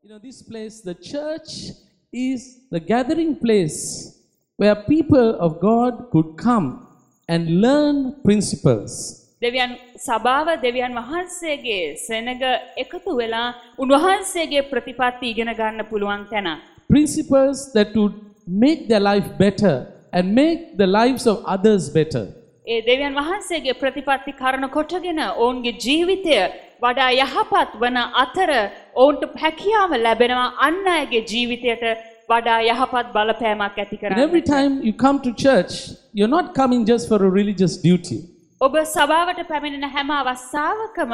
You know, this place, the church, is the gathering place where people of God could come and learn principles. දෙවියන් සභාව දෙවියන් වහන්සේගේ සෙනග එකතු වෙලා උන්වහන්සේගේ ප්‍රතිපත්ති ඉගෙන ගන්න පුළුවන් තැන. Principles that would make their life better and make the lives of others better. ඒ දෙවියන් වහන්සේගේ ප්‍රතිපත්ති කරන කොටගෙන ඔවුන්ගේ ජීවිතය වඩා යහපත් වන අතර ඔවුන්ට හැකියාව ලැබෙනවා අන්න අයගේ ජීවිතයට වඩා යහපත් බලපෑමක් ඇති And every කරන්න. time you come to church, you're not coming just for a religious duty. ඔබ සභාවට පැමිණෙන හැම අවස්ථාවකම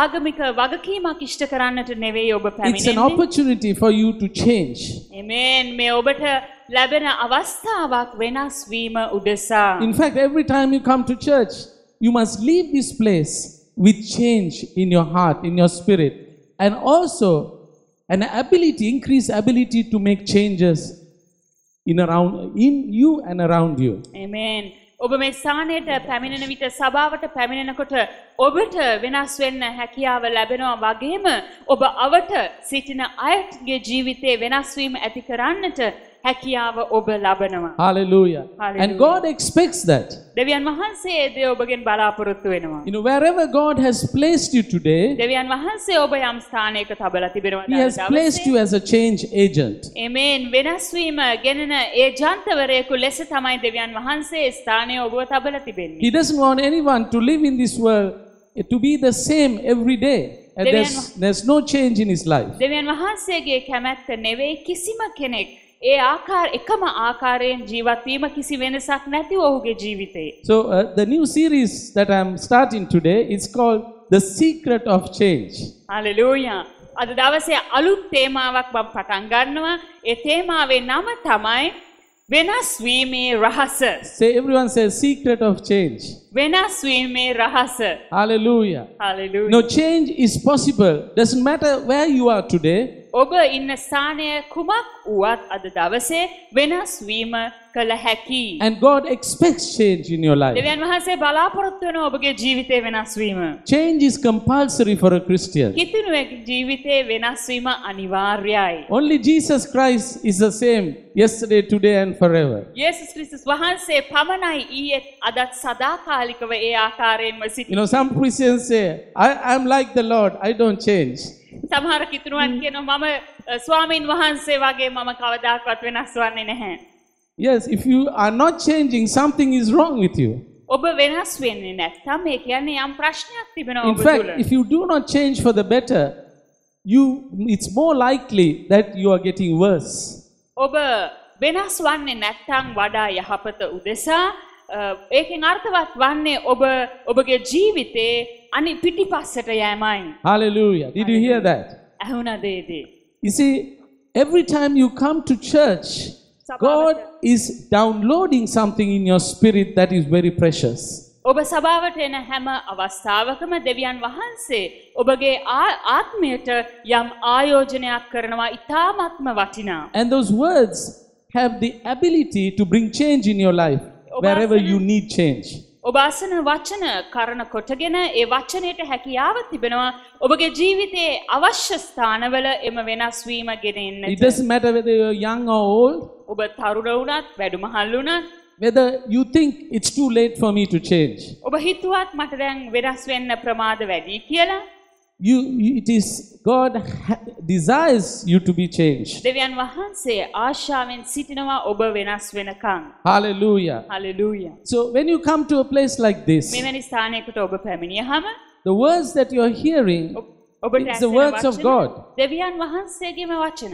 ආගමික වගකීමක් ඉෂ්ට කරන්නට නෙවෙයි ඔබ It's an පැමිණෙන්නේ. opportunity for you to change. එමෙන් මේ ඔබට ලැබෙන අවස්ථාවක් වෙනස් වීම උදෙසා. In fact, every time you come to church, you must leave this place with change in your heart, in your spirit, and also an ability, increased ability to make changes in around in you and around you. එමෙන් ඔබ මේ ස්ථානයට පැමිණෙන විට සභාවට පැමිණෙනකොට ඔබට වෙනස් වෙන්න හැකියාව ලැබෙනවා වගේම ඔබ අවට සිටින අයගේ ජීවිතේ වෙනස් වීම ඇති කරන්නට හැකියාව ඔබ ලබනවා. Hallelujah. And Hallelujah. God expects that. දෙවියන් වහන්සේ ඒ දේ ඔබගෙන් බලාපොරොත්තු වෙනවා. You know, wherever God has placed you today, දෙවියන් වහන්සේ ඔබ යම් ස්ථානයක තබලා තිබෙනවා. He has placed you as a change agent. එමෙන් වෙනස් වීම ගෙනෙන ඒ ජන්තවරයෙකු ලෙස තමයි දෙවියන් වහන්සේ ස්ථානය ඔබව තබලා තිබෙන්නේ. He doesn't want anyone to live in this world to be the same every day. And there's, there's no change in his life. දෙවියන් වහන්සේගේ කැමැත්ත නෙවෙයි කිසිම කෙනෙක් ඒ ආකාර එකම ආකාරයෙන් ජීවත් වීම කිසි වෙනසක් නැතිව ඔහුගේ ජීවිතේ. So, uh, the new series that I'm starting today is called The Secret of Change. Hallelujah. අද දවසේ අලුත් තේමාවක් මම පටන් ගන්නවා. ඒ තේමාවේ නම තමයි වෙනස් වීමේ රහස. Say, everyone says, Secret of Change. වෙනස් වීමේ රහස. Hallelujah. Hallelujah. No, change is possible. Doesn't matter where you are today. ඔබ ඉන්න ස්ථානය කුමක් වුවත් අද දවසේ වෙනස් වීම කළ හැකි. And God expects change in your life. දෙවියන් වහන්සේ බලාපොරොත්තු වෙන ඔබගේ ජීවිතේ වෙනස් වීම. Change is compulsory for a Christian. කිතුනුවෙක් ජීවිතේ වෙනස් වීම අනිවාර්යයි. Only Jesus Christ is the same yesterday, today, and forever. යේසුස් ක්‍රිස්තුස් වහන්සේ පමණයි ඊයේත් අදත් සදාකාලිකව ඒ ආකාරයෙන්ම You සිටි. know, some Christians say, I, I'm like the Lord, I don't change. සමහර කිතුනුවන් කියනවා මම අ, ස්වාමීන් වහන්සේ වගේ මම කවදාකවත් වෙනස් වන්නේ නැහැ. Yes, if you are not changing, something is wrong with you. ඔබ වෙනස් වෙන්නේ නැත්නම් ඒ කියන්නේ යම් ප්‍රශ්නයක් තිබෙනවා In ඔබ fact, තුළ. if you do not change for the better, you it's more likely that you are getting worse. ඔබ වෙනස් වන්නේ නැත්තං වඩා යහපත උදෙසා අ, ඒකෙන් අර්ථවත් වන්නේ ඔබ ඔබගේ ජීවිතේ අනි පිටිපස්සට යෑමයි. Hallelujah. Did you hear that? ඇහුන දේදේ. You see, every time you come to church, God is downloading something in your spirit that is very precious. ඔබ සභාවට එන හැම අවස්ථාවකම දෙවියන් වහන්සේ ඔබගේ ආ- ආත්මයට යම් ආයෝජනයක් කරනවා ඉතාමත්ම වටිනා. And those words have the ability to bring change in your life wherever you need change. ඔබ අසන වචන කරන කොටගෙන ඒ වචනයට හැකියාව තිබෙනවා ඔබගේ ජීවිතයේ අවශ්‍ය ස්ථානවල එම වෙනස්වීම It ගෙනෙන්න. doesn't matter whether you're young or old, ඔබ තරුණ වුණත් වැඩුමහල් වුණත් whether you think it's too late for me to change. ඔබ හිතුවත් මට දැන් වෙනස් වෙන්න ප්‍රමාද වැඩි කියලා You, you- it is God ha- desires you to be changed. දෙවියන් වහන්සේ ආශාවෙන් සිටිනවා ඔබ වෙනස් වෙනකං. Hallelujah. හලලූය. So when you come to a place like this, මෙවැනි ස්ථානයකට ඔබ පැමිණියහම the words that you're hearing, ඔබට It's the ඇසෙන words of වචන God. දෙවියන් වහන්සේගේම වචන.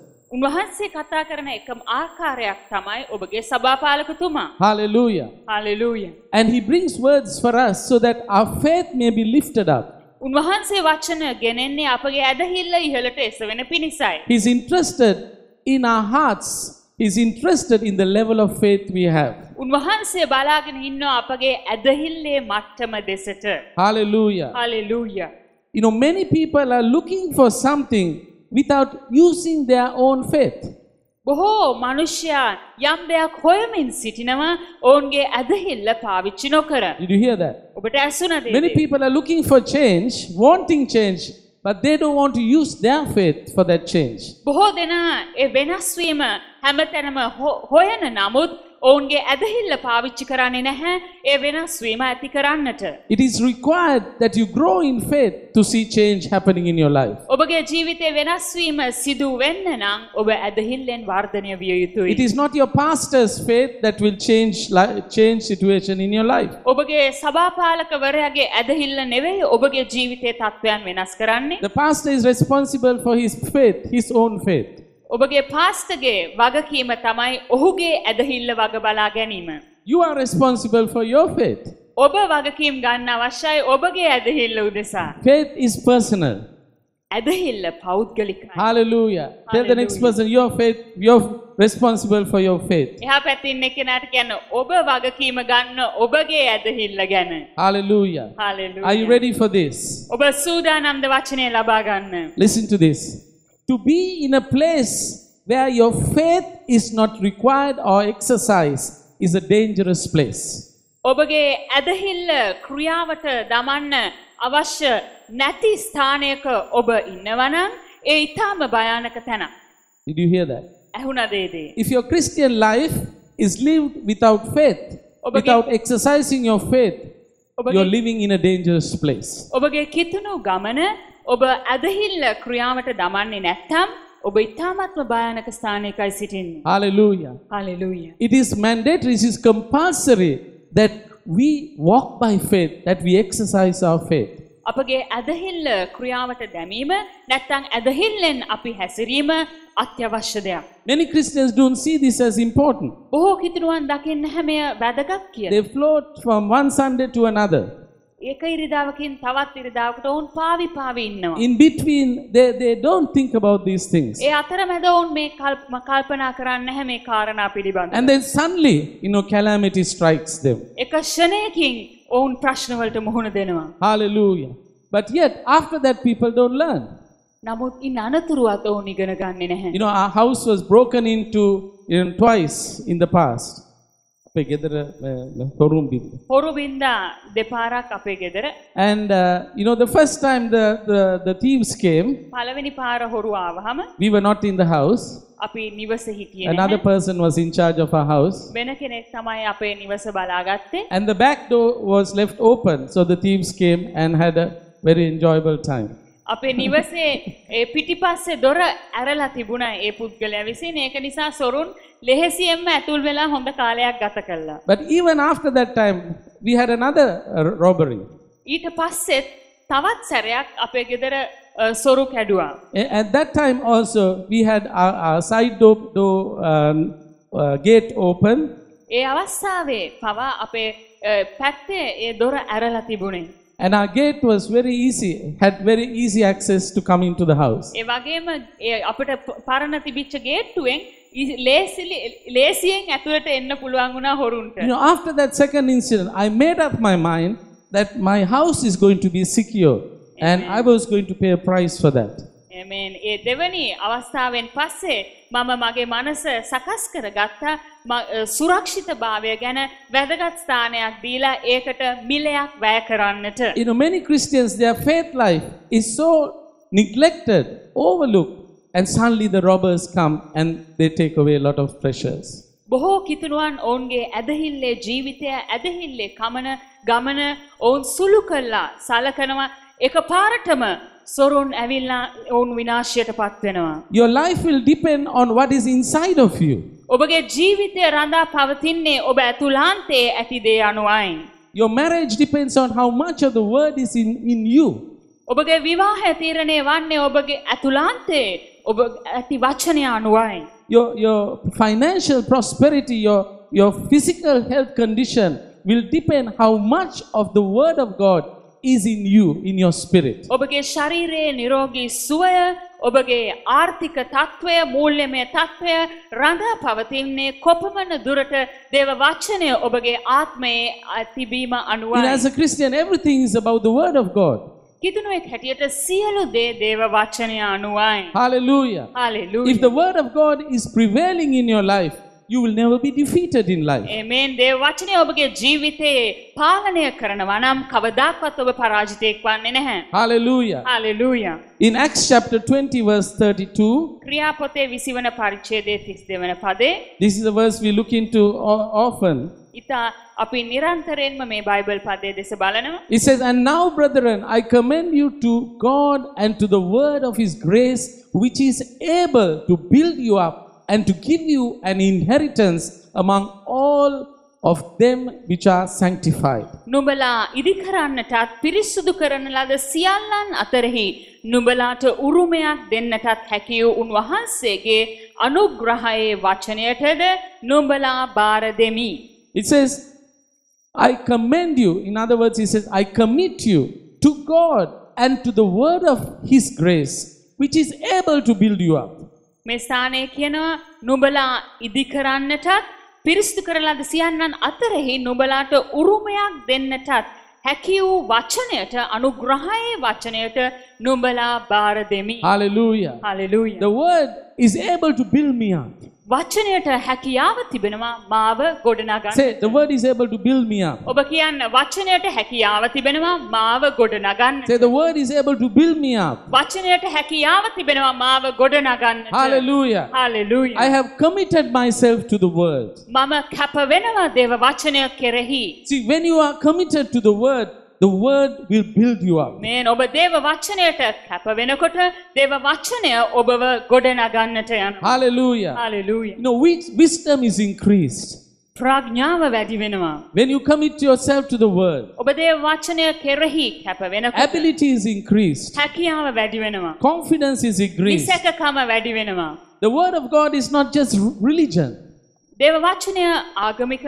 උන්වහන්සේ කතා කරන එකම ආකාරයක් තමයි ඔබගේ සභාපාලකතුමා. Hallelujah. හලලූය. And he brings words for us so that our faith may be lifted up. උන්වහන්සේ වචන ගෙනෙන්නේ අපගේ ඇදහිල්ල ඉහළට එසවෙන පිණිසයි. He's interested in our hearts. He's interested in the level of faith we have. උන්වහන්සේ බලාගෙන ඉන්නවා අපගේ ඇදහිල්ලේ මට්ටම දෙසට. Hallelujah. Hallelujah. You know, many people are looking for something without using their own faith. බොහෝ මනුෂ්‍යයා යම් දෙයක් හොයමින් සිටිනවා ඔවුන්ගේ ඇදහිල්ල පාවිච්චි නොකර. Did you hear that? ඔබට ඇසුනද? Many people are looking for change, wanting change, but they don't want to use their faith for that change. බොහෝ දෙනා ඒ වෙනස්වීම හැමතැනම හො- හොයන නමුත් ඔවුන්ගේ ඇදහිල්ල පාවිච්චි කරන්නේ නැහැ ඒ වෙනස්වීම ඇති කරන්නට. It is required that you grow in faith to see change happening in your life. ඔබගේ ජීවිතය වෙනස්වීම සිදු වෙන්න නම් ඔබ ඇදහිල්ලෙන් වර්ධනය විය It යුතුයි. is not your pastor's faith that will change change situation in your life. ඔබගේ සභාපාලකවරයාගේ ඇදහිල්ල නෙවෙයි ඔබගේ ජීවිතයේ තත්ත්වයන් වෙනස් කරන්නේ. The pastor is responsible for his faith, his own faith. ඔබගේ පාස්ටගේ වගකීම තමයි ඔහුගේ ඇදහිල්ල වග බලා ගැනීම. You are responsible for your faith. ඔබ වගකීම් ගන්න අවශ්‍යයි ඔබගේ ඇදහිල්ල උදෙසා. Faith is personal. ඇදහිල්ල පෞද්ගලිකයි. Hallelujah. Tell the next person, your faith, you're responsible for your faith. එහා පැතින්න කෙනාට කියන්න ඔබ වගකීම ගන්න ඔබගේ ඇදහිල්ල ගැන. Hallelujah. Hallelujah. Are you ready for this? ඔබ සූදානම්ද වචනය ලබා ගන්න. Listen to this. To be in a place where your faith is not required or exercised is a dangerous place. ඔබගේ ඇදහිල්ල ක්‍රියාවට දමන්න අවශ්‍ය නැති ස්ථානයක ඔබ ඉන්නවනම් ඒ ඉතාම භයානක තැන. Did you hear that? ඇහුණදේදේ. If your Christian life is lived without faith, Obage- without exercising your faith, ඔබගේ you're living in a dangerous place. ඔබගේ කිතුුණු ගමන ඔබ ඇදහිල්ල ක්‍රියාවට දමන්නේ නැත්තම් ඔබ ඉතාමත්ම භයානක ස්ථානයකයි සිටින්නේ. Hallelujah. හලලූය. It is mandatory, it is compulsory that we walk by faith, that we exercise our faith. අපගේ ඇදහිල්ල ක්‍රියාවට දැමීම නැත්තං ඇදහිල්ලෙන් අපි හැසිරීම අත්‍යවශ්‍ය දෙයක්. Many Christians don't see this as important. බොහෝ කිතුරුවන් දකින්න හැමය වැදගත් කිය. They float from one Sunday to another. ඒක ඉරිදාවකින් තවත් ඉරිදාවකට ඔවුන් පාවි පාවි ඉන්නවා. In between, they, they don't think about these things. ඒ අතරමැද ඔවුන් මේ කල්ප කල්පනා කරන්න නැහැ මේ කාරණා පිළිබඳ. And then suddenly, you know, calamity strikes them. එක ෂණයකින් ඔවුන් ප්‍රශ්නවලට මුහුණ දෙනවා. Hallelujah. But yet, after that, people don't learn. නමුත් ඉන් අනතුරුවත් ඔවුන් ඉගෙන ගන්නේ නැහැ. You know, our house was broken into you know, twice in the past. අපේ ගෙදර, අ, හොරුම් බිම. හොරු බින්දා දෙපාරක් අපේ ගෙදර And uh, you know, the first time the, the, the thieves came, පළවෙනි පාර හොරු ආවහම we were not in the house. අපි නිවස හිටියේ Another නැහැ. person was in charge of our house. වෙන කෙනෙක් තමයි අපේ නිවස බලාගත්තේ. And the back door was left open, so the thieves came and had a very enjoyable time. අපේ නිවසේ ඒ පිටිපස්සේ දොර ඇරලා තිබුණ ඒ පුද්ගලයා විසින් ඒක නිසා සොරුන් ලෙහෙසියෙන්ම ඇතුල් වෙලා හොඳ කාලයක් ගත කළා. But even after that time, we had another uh, robbery. ඊට පස්සෙත් තවත් සැරයක් අපේ ගෙදර අ, සොරු කැඩුවා. At that time also, we had our, our side door, door um, uh, gate open, ඒ අවස්ථාවේ පවා අපේ අ, පැත්තේ ඒ දොර ඇරලා තිබුණේ. and our gate was very easy, had very easy access to come into the house. ඒ වගේම ඒ අපිට ප- පරණ තිබිච්ච ගේට්ටුවෙන් ඊ- ලේසිලි ලේසියෙන් ඇතුළට එන්න පුළුවන් වුණා හොරුන්ට. You know, after that second incident, I made up my mind that my house is going to be secure, and I was going to pay a price for that. එමෙන් ඒ දෙවනි අවස්ථාවෙන් පස්සේ මම මගේ මනස සකස් කර ගත්තා ම- අ, සුරක්ෂිත භාවය ගැන වැදගත් ස්ථානයක් දීලා ඒකට මිලයක් වැය කරන්නට. You know, many Christians, their faith life is so neglected, overlooked, and suddenly the robbers come and they take away a lot of treasures. බොහෝ කිතුරුවන් ඔවුන්ගේ ඇදහිල්ලේ ජීවිතය ඇදහිල්ලේ කමන ගමන ඔවුන් සුළු කල්ලා සලකනවා එක පාරටම සොරුන් ඇවිල්ලා ඔවුන් විනාශයට පත්වෙනවා. Your life will depend on what is inside of you. ඔබගේ ජීවිතය රඳා පවතින්නේ ඔබ ඇතුලාන්තේ ඇති දේ අනුවයින්. Your marriage depends on how much of the word is in, in you. ඔබගේ විවාහය තීරණය වන්නේ ඔබගේ ඇතුලාන්තේ ඔබ ඇති වචනය අනුවයි. Your, your financial prosperity, your, your physical health condition will depend how much of the word of God is in you, in your spirit. ඔබගේ ශරීරයේ නිරෝගී සුවය ඔබගේ ආර්ථික තත්ත්වය මූල්‍යමය තත්ත්වය රඳා පවතින්නේ කොපමණ දුරට දේව වචනය ඔබගේ ආත්මයේ අ, තිබීම You know, අනුවයි. as a Christian, everything is about the Word of God. කිතුනුවෙක් හැටියට සියලු දේ දේව වචනය අනුවයි. Hallelujah. Hallelujah. If the Word of God is prevailing in your life, you will never be defeated in life. එමෙන් දේව වචනය ඔබගේ ජීවිතයේ පාලනය කරනවා නම් කවදාක්වත් ඔබ පරාජිතයෙක් වන්නේ නැහැ. Hallelujah. Hallelujah. In Acts chapter 20, verse 32, ක්‍රියාපොතේ විසිවන පරිච්ඡේදයේ 32 වන පදේ this is a verse we look into o- often. ඉතා අපි නිරන්තරයෙන්ම මේ බයිබල් පදයේ දෙස බලනවා. It says, And now, brethren, I commend you to God and to the word of his grace, which is able to build you up and to give you an inheritance among all of them which are sanctified. නුඹලා ඉදිකරන්නටත් පිරිස්සුදු කරන ලද සියල්ලන් අතරෙහි නුඹලාට උරුමයක් දෙන්නටත් හැකිය උන්වහන්සේගේ අනුග්‍රහයේ වචනයටද නුඹලා බාර දෙමි. It says, I commend you. In other words, he says, I commit you to God and to the word of his grace, which is able to build you up. මේ ස්ථානය කියනවා නුඹලා ඉදිකරන්නටත් පිරිස්තු කරලාද සියන්නන් අතරෙහි නුඹලාට උරුමයක් දෙන්නටත් හැකි වූ වචනයට අනුග්‍රහයේ වචනයට නුඹලා බාර දෙමි. Hallelujah. Hallelujah. The word is able to build me up. වචනයට හැකියාව තිබෙනවා මාව ගොඩනගන්න. Say, the word is able to build me up. ඔබ කියන්න වචනයට හැකියාව තිබෙනවා මාව ගොඩනගන්න. Say, the word is able to build me up. වචනයට හැකියාව තිබෙනවා මාව ගොඩනගන්න. Hallelujah. Hallelujah. I have committed myself to the word. මම කැප වෙනවා දේව වචනය කෙරෙහි. See, when you are committed to the word, the word will build you up. මේ ඔබ දේව වචනයට කැප වෙනකොට දේව වචනය ඔබව ගොඩනගන්නට යන. Hallelujah. Hallelujah. You know, wis- wisdom is increased. ප්‍රඥාව වැඩි වෙනවා. When you commit yourself to the word, ඔබ දේව වචනය කෙරෙහි කැප වෙනකොට ability is increased, හැකියාව වැඩි වෙනවා. confidence is increased. නිසැකකම වැඩි වෙනවා. The word of God is not just r- religion, ದೇವ ವಚನ ಆಗಮಿಕ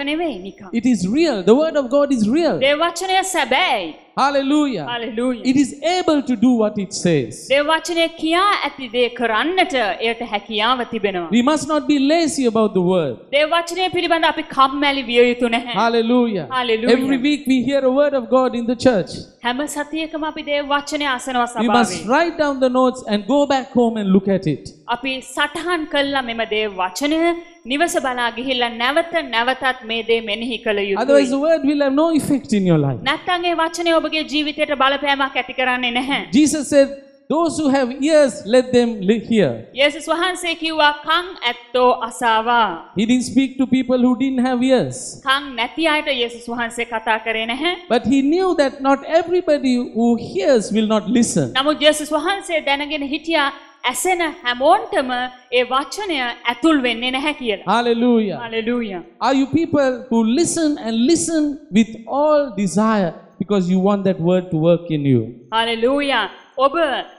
It is real. The word of God is real. ದೇವ ವಚನ ಸಬೈ Hallelujah. Hallelujah. It is able to do what it says. දේව වචනය කියා ඇති දේ කරන්නට එයට හැකියාව තිබෙනවා. We must not be lazy about the word. දේව වචනය පිළිබඳ අපි කම්මැලි විය යුතු නැහැ. Hallelujah. Hallelujah. Every week we hear a word of God in the church. හැම සතියකම අපි දේව වචනය අසනවා We must සභාවේ. write down the notes and go back home and look at it. අපි සටහන් කල්ලා මෙම දේව වචනය නිවස බලා ගිහිල්ලා නැවත නැවතත් මේ දේ මෙනෙහි කළ Otherwise, the යුතුයි. word will have no effect in your life. නැත්තං ඒ වචනය ඔබගේ ජීවිතයට බලපෑමක් ඇති කරන්නේ නැහැ. Jesus said, Those who have ears, let them li- hear. යේසුස් වහන්සේ කිව්වා කං ඇත්තෝ අසාවා. He didn't speak to people who didn't have ears. කං නැති අයට යේසුස් වහන්සේ කතා කරේ නැහැ. But he knew that not everybody who hears will not listen. නමුත් යේසුස් වහන්සේ දැනගෙන හිටියා ඇසෙන හැමෝන්ටම ඒ වචනය ඇතුල් වෙන්නේ නැහැ කියලා. Hallelujah. Hallelujah. Are you people who listen and listen with all desire because you want that word to work in you? Hallelujah. ඔබ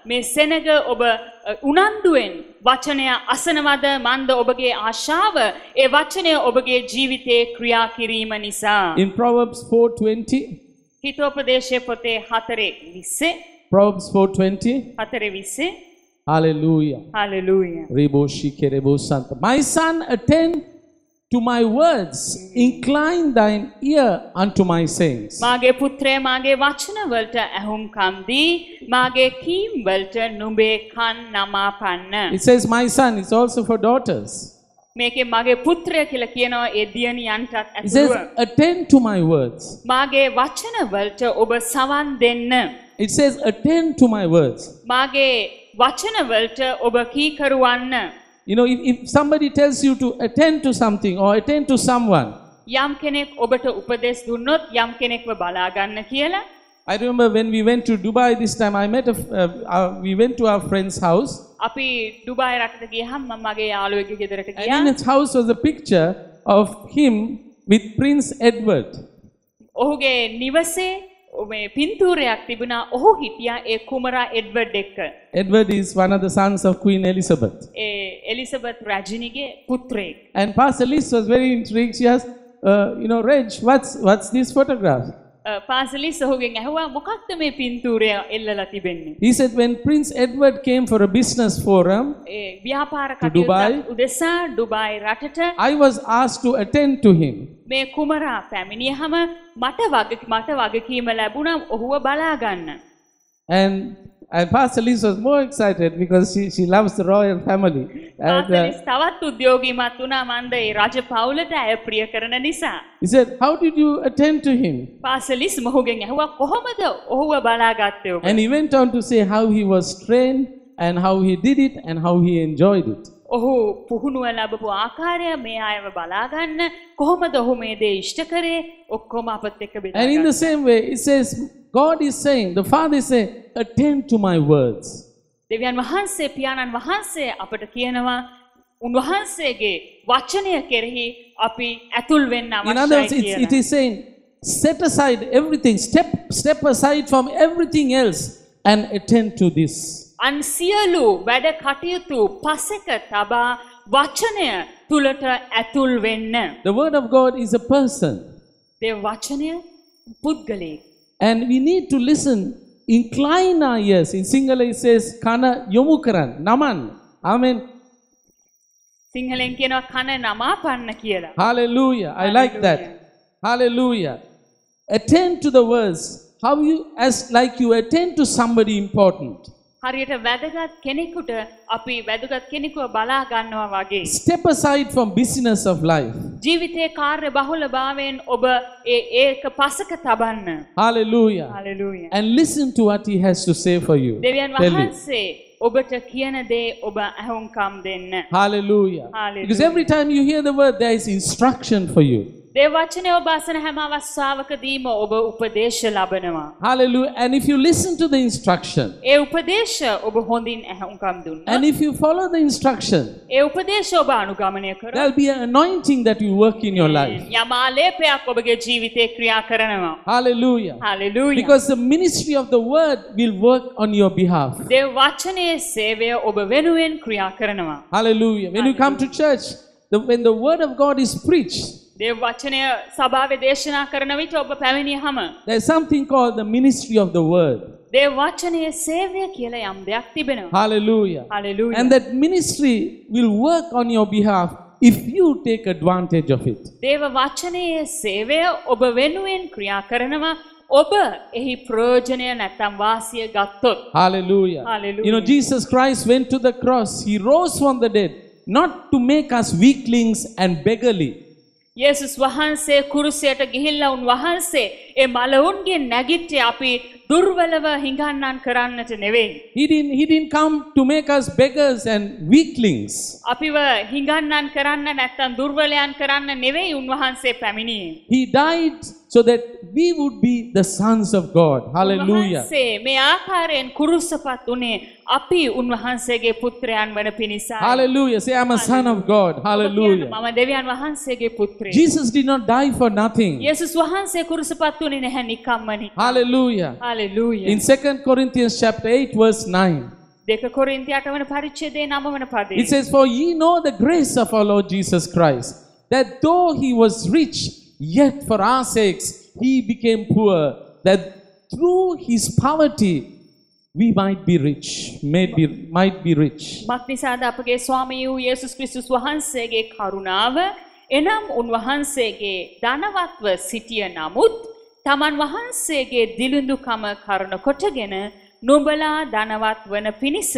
මේ සෙනග ඔබ අ, උනන්දුවෙන් වචනය අසනවද මන්ද ඔබගේ ආශාව ඒ වචනය ඔබගේ ජීවිතයේ ක්‍රියා කිරීම නිසා. In Proverbs 4:20, හිතෝපදේශය පොතේ හතරේ විස්සේ Proverbs 4:20, හතරේ විස්සේ Hallelujah. Hallelujah. Rebo shike rebo santa. My son, attend to my words. Incline thine ear unto my sayings. මාගේ පුත්‍රය මාගේ වචනවලට ඇහුම්කම් දී මාගේ කීම් වලට නුඹේ කන් නමා පන්න. It says, My son, it's also for daughters. මේකේ මගේ පුත්‍රය කියලා කියනවා ඒ දියණියන්ටත් It says, ඇතුළුව. Attend to my words. මාගේ වචනවලට ඔබ සවන් දෙන්න. It says, Attend to my words. මාගේ වචනවලට ඔබ කීකරුවන්න. You know, if, if somebody tells you to attend to something or attend to someone, යම් කෙනෙක් ඔබට උපදෙස් දුන්නොත් යම් කෙනෙක්ව බලාගන්න කියලා. I remember when we went to Dubai this time, I met a, f- uh, uh, we went to our friend's house, අපි ඩුබායි රටට ගියහම මම මගේ යාළුවෙක්ගේ ගෙදරට and ගියා. in his house was a picture of him with Prince Edward. ඔහුගේ නිවසේ මේ පින්තූරයක් තිබුණා ඔහු හිටියා ඒ කුමරා එඩ්වර්ඩ් එක්ක. Edward is one of the sons of Queen Elizabeth. ඒ එලිසබෙත් රජිනිගේ පුත්‍රයෙක්. And Pastor Liz was very intrigued. She asked, uh, you know, Reg, what's, what's this photograph? පාසලිස් ඔහුගෙන් ඇහවා මොකක්ද මේ පින්තූරය එල්ලලා තිබෙන්නේ. He said, when Prince Edward came for a business forum, ඒ ව්‍යාපාර? කටයුතු උදෙසා ඩුබායි රටට I was asked to attend to him. මේ කුමරා පැමිණියහම මට වග මට වගකීම ලැබුණම් ඔහුව බලාගන්න. And, and Pastor Liz was more excited because she, she loves the royal family. And, uh, පාසලිස් තවත් උද්‍යෝගීමත් වුණා මන්ද ඒ රජ පවුලට ඇය ප්‍රිය කරන නිසා. he said, How did you attend to him? පාසලිස් මොහුගෙන් ඇහුවා කොහොමද ඔහුව බලාගත්තය ඔබ. And he went on to say how he was trained and how he did it and how he enjoyed it. ඔහු පුහුණුව ලැබපු ආකාරය මේ අයව බලාගන්න කොහොමද ඔහු මේ දේ ඉෂ්ට කරේ ඔක්කොම අපත් එක්ක And in the same way, it says, God is saying, the Father is saying, attend to my words. දෙවියන් වහන්සේ පියාණන් වහන්සේ අපට කියනවා උන්වහන්සේගේ වචනය කෙරෙහි අපි ඇතුල් වෙන්න In other words, අවශ්‍යයි it's, it කියලා. is saying, set aside everything, step, step aside from everything else and attend to this. අන් සියලු වැඩ කටයුතු පසෙක තබා වචනය තුළට ඇතුල් වෙන්න. The Word of God is a person. දෙ වචනය පුද්ගලයෙක්. And we need to listen, incline our ears. In Sinhala it says, Kana yomukaran, naman. Amen. සිංහලෙන් කියනවා කන නමා පන්න කියලා. Hallelujah. I like that. Hallelujah. Attend to the words. How you, as like you attend to somebody important. හරියට වැදගත් කෙනෙකුට අපි වැදගත් කෙනෙකුව බලා ගන්නවා වගේ. Step aside from busyness of life. ජීවිතයේ කාර්ය බහුල භාවයෙන් ඔබ ඒ ඒක පසක තබන්න. Hallelujah. හලලූය. And listen to what he has to say for you. දෙවියන්. වහන්සේ ඔබට කියන දේ ඔබ ඇහුම්කම් දෙන්න. Hallelujah. Hallelujah. Because every time you hear the word, there is instruction for you. දේ වචනය ඔබ අසන හැම අවස්ථාවකදීම ඔබ උපදේශ ලබනවා. Hallelujah. And if you listen to the instruction, ඒ උපදේශ ඔබ හොඳින් ඇහුම්කම් දුන්න. and if you follow the instruction, ඒ උපදේශ ඔබ අනුගමනය කර there'll be an anointing that will work in your life. යමාලේපයක් ඔබගේ ජීවිතය ක්‍රියා කරනවා. Hallelujah. හලලූය. Because the ministry of the word will work on your behalf. දෙව් වචනයේ සේවය ඔබ වෙනුවෙන් ක්‍රියා කරනවා. Hallelujah. When you come to church, the, when the word of God is preached, දෙව් වචනය සභාවේ දේශනා කරන විට ඔබ පැමිණියහම. there's something called the ministry of the word. දෙව් වචනයේ සේවය කියලා යම් දෙයක් තිබෙනවා. Hallelujah. හලලූය. And that ministry will work on your behalf if you take advantage of it. දේව වචනයේ සේවය ඔබ වෙනුවෙන් ක්‍රියා කරනවා ඔබ එහි ප්‍රෝජනය නැත්තම් වාසිය ගත්තොත්. Hallelujah. Hallelujah. You know, Jesus Christ went to the cross. He rose from the dead, not to make us weaklings and beggarly, යේසුස් වහන්සේ කුරුසයට ගිහිල්ලා උන් වහන්සේ ඒ මලවුන්ගේ නැගිට්ටේ අපි දුර්වලව හිඟන්නන් කරන්නට නෙවෙයි. He didn't, he didn't come to make us beggars and weaklings. අපිව හිඟන්නන් කරන්න නැත්තම් දුර්වලයන් කරන්න නෙවෙයි උන්වහන්සේ පැමිණියේ. He died so that we would be the sons of God. Hallelujah. උන්වහන්සේ මේ ආකාරයෙන් කුරුසපත් උනේ අපි උන්වහන්සේගේ පුත්‍රයන් වන පිණිසා. Hallelujah. Say, I'm a son of God. Hallelujah. මම දෙවියන් වහන්සේගේ පුත්‍රය. Jesus did not die for nothing. යේසුස් වහන්සේ කුරුසපත් උනේ නැහැ නිකම්මනි. Hallelujah. Hallelujah. In 2 Corinthians chapter 8, verse 9, දෙක කොරින්ති 8 වන පරිච්ඡේදයේ 9 වන පදයේ. it says, For ye know the grace of our Lord Jesus Christ, that though he was rich, yet for our sakes he became poor, that through his poverty we might be rich, may be, might be rich. මක් නිසාද අපගේ ස්වාමී වූ යේසුස් ක්‍රිස්තුස් වහන්සේගේ කරුණාව එනම් උන්වහන්සේගේ ධනවත්ව සිටිය නමුත් තමන් වහන්සේගේ දිලිඳුකම කරුණ කොටගෙන නුඹලා ධනවත් වන පිණිස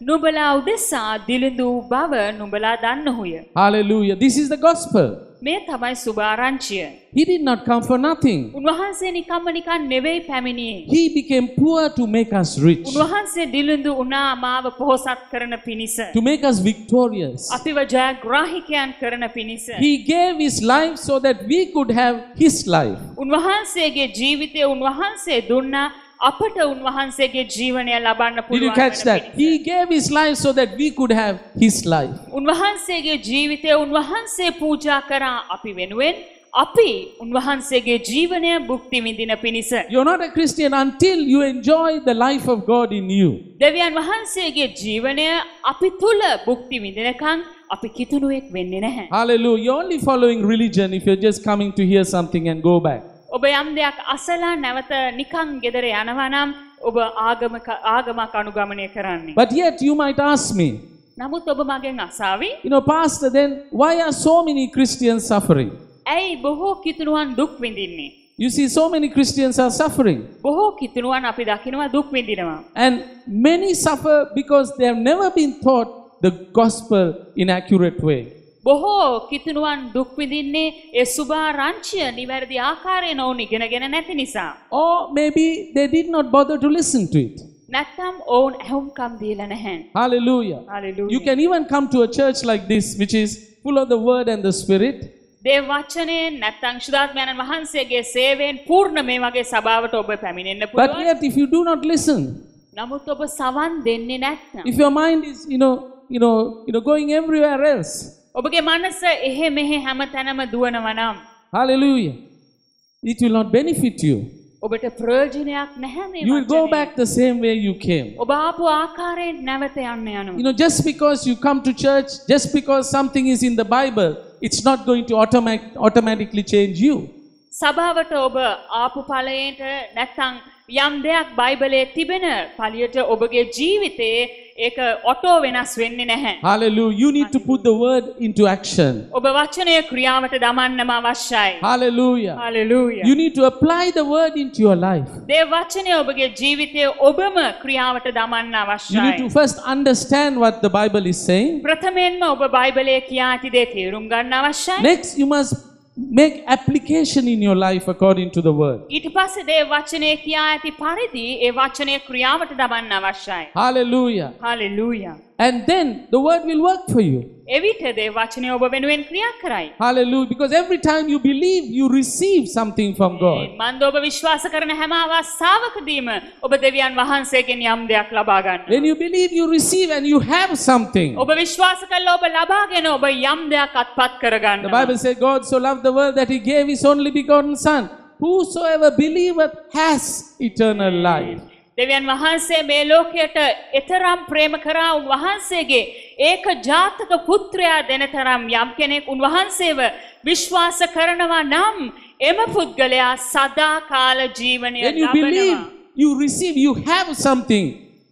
නුඹලා උදෙසා දිලිඳු බව නුඹලා දන්නහුය. Hallelujah. This is the gospel. මේ තමයි සුභාරංචිය. He did not come for nothing. උන්වහන්සේ නිකම්ම නිකන් නෙවෙයි පැමිණියේ. He became poor to make us rich, උන්වහන්සේ දිලිඳු වුණා මාව පොහොසත් කරන පිණිස. to make us victorious. අපිව ජයග්‍රාහිකයන් කරන පිණිස. He gave his life so that we could have his life. උන්වහන්සේගේ ජීවිතය උන්වහන්සේ දුන්නා අපට උන්වහන්සේගේ ජීවනය ලබන්න Did you පුළුවන් catch that? He gave his life so that we could have his life. උන්වහන්සේගේ ජීවිතය උන්වහන්සේ පූජා කරා අපි වෙනුවෙන් අපි උන්වහන්සේගේ ජීවනය භුක්ති විඳින පිණිස. You're not a Christian until you enjoy the life of God in you. දෙවියන් වහන්සේගේ ජීවනය අපි තුළ භුක්ති විඳිනකං අපි කිතුනුවෙක් වෙන්නේ නැහැ. Hallelujah. You're only following religion if you're just coming to hear something and go back. ඔබ යම් දෙයක් අසලා නැවත නිකං ගෙදර යනවා නම් ඔබ ආගමක ආගමක් අනුගමනය කරන්නේ. But yet you might ask me, නමුත් ඔබ මගෙන් අසාවි you know, Pastor, then why are so many Christians suffering? ඇයි බොහෝ කිතුනුවන් දුක් විඳින්නේ. You see, so many Christians are suffering. බොහෝ කිතුනුවන් අපි දකිනවා දුක් විඳිනවා. And many suffer because they have never been taught the gospel in accurate way. බොහෝ කිතුනුවන් දුක් විඳින්නේ ඒ සුභා රංචිය නිවැරදි ආකාරය නොවුන් ඉගෙනගෙන නැති නිසා. Or maybe they did not bother to listen to it. නැත්තම් ඔවුන් ඇහුම්කම් දීලා නැහැ. Hallelujah. Hallelujah. You can even come to a church like this, which is full of the word and the spirit, දේ වචනයෙන් නැත්තං ශුදාත්මයණන් වහන්සේගේ සේවයෙන් පූර්ණ මේ වගේ සභාවට ඔබ පැමිණෙන්න but පුළුවන්. yet if you do not listen, නමුත් ඔබ සවන් දෙන්නේ නැත්නම්. if your mind is, you know, you know, you know, going everywhere else, ඔබගේ මනස එහෙ මෙහෙ හැම තැනම දුවනවා නම්. hallelujah, it will not benefit you. ඔබට ප්‍රයෝජනයක් නැහැ මේ You will go වචනයෙන්. back the same way you came. ඔබ ආපු ආකාරයෙන් නැවත යන්න You යනවා. know, just because you come to church, just because something is in the Bible, it's not going to automatic, automatically change you. සභාවට ඔබ ආපු ඵලයට නැත්තං යම් දෙයක් බයිබලයේ තිබෙන පලියට ඔබගේ ජීවිතයේ ඒක ඔටෝ වෙනස් වෙන්නේ නැහැ. Hallelujah. You need to put the word into action. ඔබ වචනය ක්‍රියාවට දමන්නම අවශ්‍යයි. Hallelujah. හලලූය. You need to apply the word into your life. දේ වචනය ඔබගේ ජීවිතය ඔබම ක්‍රියාවට දමන්න You need to අවශ්‍යයි. first understand what the Bible is saying. ප්‍රථමයෙන්ම ඔබ බයිබලය කියා ඇති දේ තේරුම් ගන්න අවශ්‍යයි. Next, you must make application in your life according to the word. ඊට පස්සේ දේ වචනය කියා ඇති පරිදි ඒ වචනය ක්‍රියාවට දමන්න අවශ්‍යයි. Hallelujah. හලලූය. And then the word will work for you. එවිට දේ වචනය ඔබ වෙනුවෙන් ක්‍රියා කරයි. Hallelujah. Because every time you believe, you receive something from God. මන්ද ඔබ විශ්වාස කරන හැම අවස්ථාවකදීම ඔබ දෙවියන් වහන්සේගෙන් යම් දෙයක් ලබා ගන්න. When you believe, you receive and you have something. ඔබ විශ්වාස කල්ල ඔබ ලබාගෙන ඔබ යම් දෙයක් අත්පත් The කරගන්න. Bible says, God so loved the world that he gave his only begotten Son. Whosoever believeth has eternal life. දෙවියන් වහන්සේ මේ ලෝකයට එතරම් ප්‍රේම කරා උන්වහන්සේගේ ඒක ජාතක පුත්‍රයා දෙන තරම් යම් කෙනෙක් උන්වහන්සේව විශ්වාස කරනවා නම් එම පුද්ගලයා සදා කාල ජීවනය ලබනවා. you receive, you have something.